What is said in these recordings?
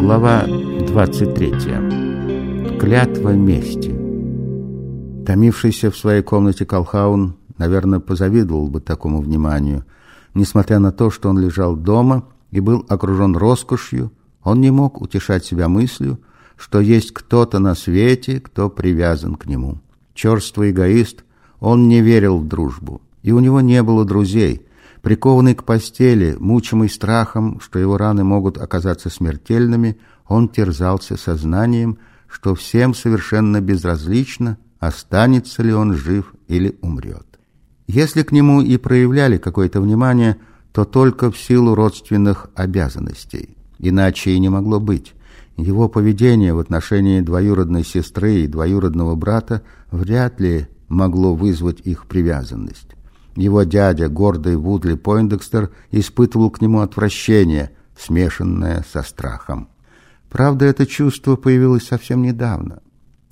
Глава 23. Клятва мести. Томившийся в своей комнате Колхаун, наверное, позавидовал бы такому вниманию. Несмотря на то, что он лежал дома и был окружен роскошью, он не мог утешать себя мыслью, что есть кто-то на свете, кто привязан к нему. Черствый эгоист, он не верил в дружбу, и у него не было друзей – Прикованный к постели, мучимый страхом, что его раны могут оказаться смертельными, он терзался сознанием, что всем совершенно безразлично, останется ли он жив или умрет. Если к нему и проявляли какое-то внимание, то только в силу родственных обязанностей. Иначе и не могло быть. Его поведение в отношении двоюродной сестры и двоюродного брата вряд ли могло вызвать их привязанность. Его дядя, гордый Вудли Пойндекстер, испытывал к нему отвращение, смешанное со страхом. Правда, это чувство появилось совсем недавно.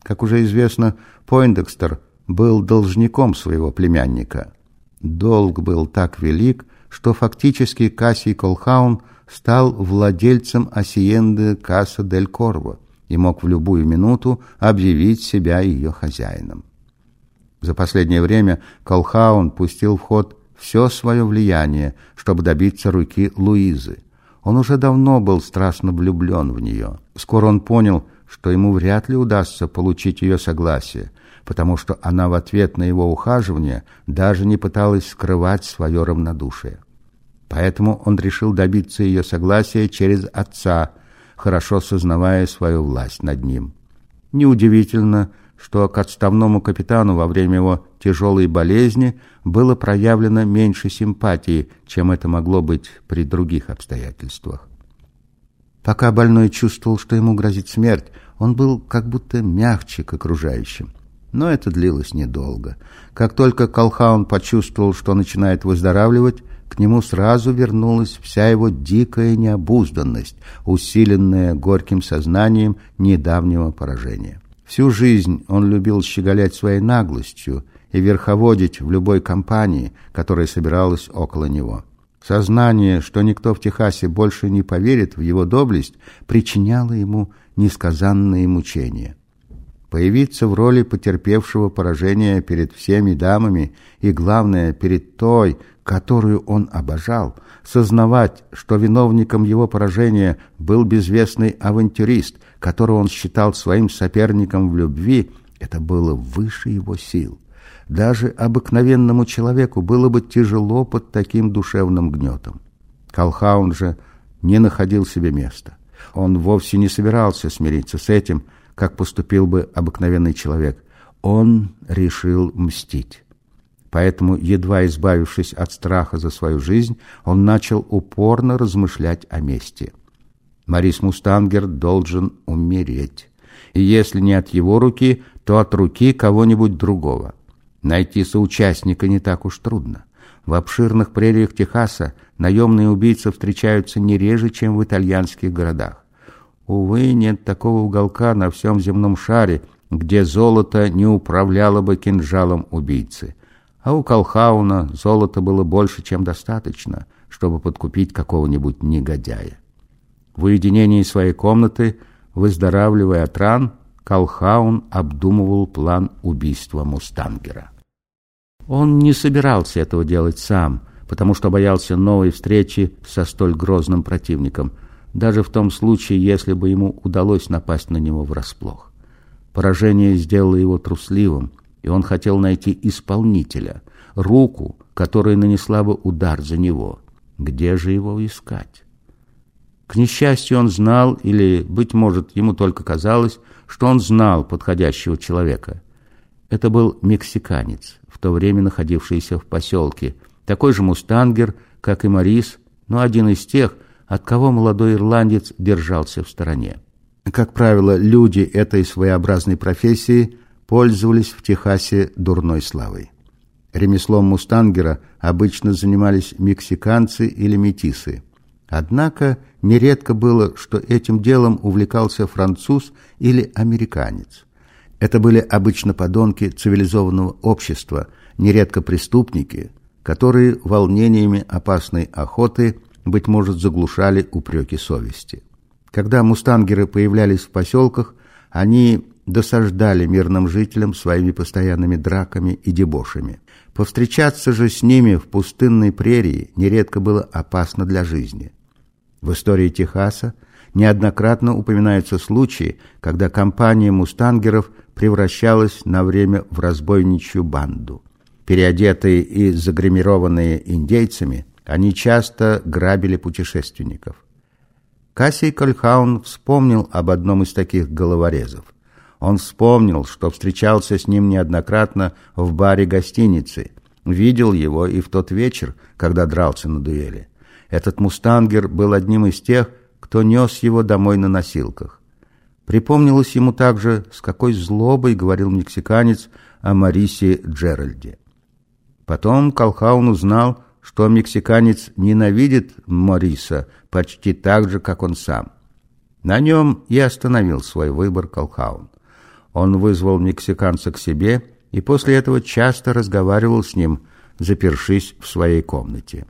Как уже известно, Пойндекстер был должником своего племянника. Долг был так велик, что фактически Кассий Колхаун стал владельцем Осиенды Касса дель Корво и мог в любую минуту объявить себя ее хозяином. За последнее время Колхаун пустил в ход все свое влияние, чтобы добиться руки Луизы. Он уже давно был страстно влюблен в нее. Скоро он понял, что ему вряд ли удастся получить ее согласие, потому что она в ответ на его ухаживание даже не пыталась скрывать свое равнодушие. Поэтому он решил добиться ее согласия через отца, хорошо сознавая свою власть над ним. Неудивительно, что к отставному капитану во время его тяжелой болезни было проявлено меньше симпатии, чем это могло быть при других обстоятельствах. Пока больной чувствовал, что ему грозит смерть, он был как будто мягче к окружающим. Но это длилось недолго. Как только Колхаун почувствовал, что начинает выздоравливать, к нему сразу вернулась вся его дикая необузданность, усиленная горьким сознанием недавнего поражения. Всю жизнь он любил щеголять своей наглостью и верховодить в любой компании, которая собиралась около него. Сознание, что никто в Техасе больше не поверит в его доблесть, причиняло ему несказанные мучения. Появиться в роли потерпевшего поражения перед всеми дамами и, главное, перед той, которую он обожал, сознавать, что виновником его поражения был безвестный авантюрист, которого он считал своим соперником в любви, это было выше его сил. Даже обыкновенному человеку было бы тяжело под таким душевным гнетом. Колхаун же не находил себе места. Он вовсе не собирался смириться с этим, как поступил бы обыкновенный человек. Он решил мстить. Поэтому, едва избавившись от страха за свою жизнь, он начал упорно размышлять о мести. Марис Мустангер должен умереть. И если не от его руки, то от руки кого-нибудь другого. Найти соучастника не так уж трудно. В обширных прериях Техаса наемные убийцы встречаются не реже, чем в итальянских городах. Увы, нет такого уголка на всем земном шаре, где золото не управляло бы кинжалом убийцы а у Колхауна золота было больше, чем достаточно, чтобы подкупить какого-нибудь негодяя. В уединении своей комнаты, выздоравливая от ран, Колхаун обдумывал план убийства Мустангера. Он не собирался этого делать сам, потому что боялся новой встречи со столь грозным противником, даже в том случае, если бы ему удалось напасть на него врасплох. Поражение сделало его трусливым, и он хотел найти исполнителя, руку, которая нанесла бы удар за него. Где же его искать? К несчастью, он знал, или, быть может, ему только казалось, что он знал подходящего человека. Это был мексиканец, в то время находившийся в поселке, такой же мустангер, как и Морис, но один из тех, от кого молодой ирландец держался в стороне. Как правило, люди этой своеобразной профессии пользовались в Техасе дурной славой. Ремеслом мустангера обычно занимались мексиканцы или метисы. Однако нередко было, что этим делом увлекался француз или американец. Это были обычно подонки цивилизованного общества, нередко преступники, которые волнениями опасной охоты, быть может, заглушали упреки совести. Когда мустангеры появлялись в поселках, они досаждали мирным жителям своими постоянными драками и дебошами. Повстречаться же с ними в пустынной прерии нередко было опасно для жизни. В истории Техаса неоднократно упоминаются случаи, когда компания мустангеров превращалась на время в разбойничью банду. Переодетые и загримированные индейцами, они часто грабили путешественников. Кассий Кольхаун вспомнил об одном из таких головорезов. Он вспомнил, что встречался с ним неоднократно в баре гостиницы, видел его и в тот вечер, когда дрался на дуэли. Этот мустангер был одним из тех, кто нес его домой на носилках. Припомнилось ему также, с какой злобой говорил мексиканец о Марисе Джеральде. Потом Колхаун узнал, что мексиканец ненавидит Мориса почти так же, как он сам. На нем и остановил свой выбор Колхаун. Он вызвал мексиканца к себе и после этого часто разговаривал с ним, запершись в своей комнате.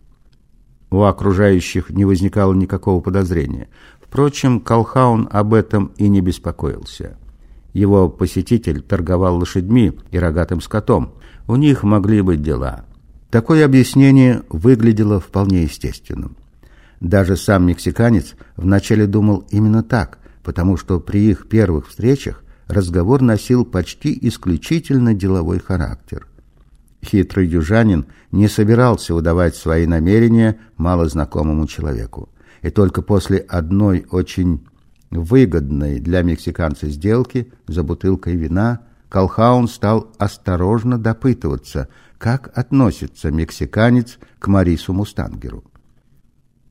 У окружающих не возникало никакого подозрения. Впрочем, Колхаун об этом и не беспокоился. Его посетитель торговал лошадьми и рогатым скотом. У них могли быть дела. Такое объяснение выглядело вполне естественным. Даже сам мексиканец вначале думал именно так, потому что при их первых встречах разговор носил почти исключительно деловой характер – Хитрый южанин не собирался выдавать свои намерения малознакомому человеку. И только после одной очень выгодной для мексиканца сделки за бутылкой вина Колхаун стал осторожно допытываться, как относится мексиканец к Марису Мустангеру.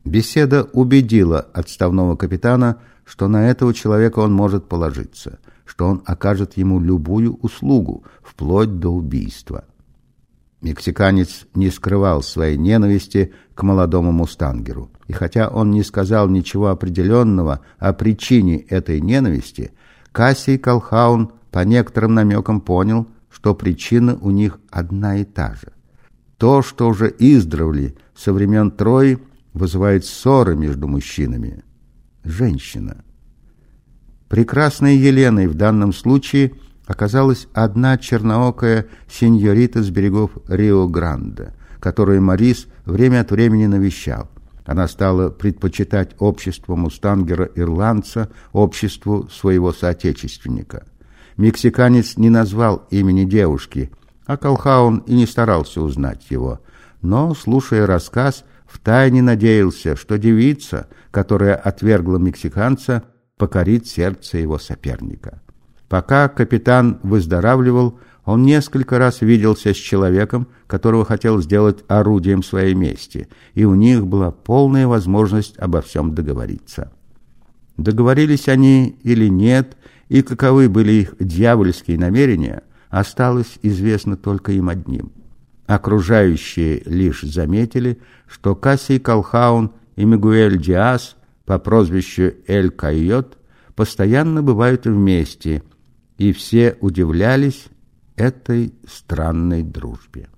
Беседа убедила отставного капитана, что на этого человека он может положиться, что он окажет ему любую услугу, вплоть до убийства. Мексиканец не скрывал своей ненависти к молодому мустангеру. И хотя он не сказал ничего определенного о причине этой ненависти, Кассий Колхаун по некоторым намекам понял, что причина у них одна и та же. То, что уже издревле со времен Трои вызывает ссоры между мужчинами. Женщина. Прекрасной Еленой в данном случае – оказалась одна черноокая сеньорита с берегов Рио-Гранде, которую Морис время от времени навещал. Она стала предпочитать общество мустангера-ирландца обществу своего соотечественника. Мексиканец не назвал имени девушки, а Колхаун и не старался узнать его. Но, слушая рассказ, втайне надеялся, что девица, которая отвергла мексиканца, покорит сердце его соперника. Пока капитан выздоравливал, он несколько раз виделся с человеком, которого хотел сделать орудием своей мести, и у них была полная возможность обо всем договориться. Договорились они или нет, и каковы были их дьявольские намерения, осталось известно только им одним. Окружающие лишь заметили, что Кассий Колхаун и Мигуэль Диас по прозвищу Эль Койот постоянно бывают вместе – и все удивлялись этой странной дружбе.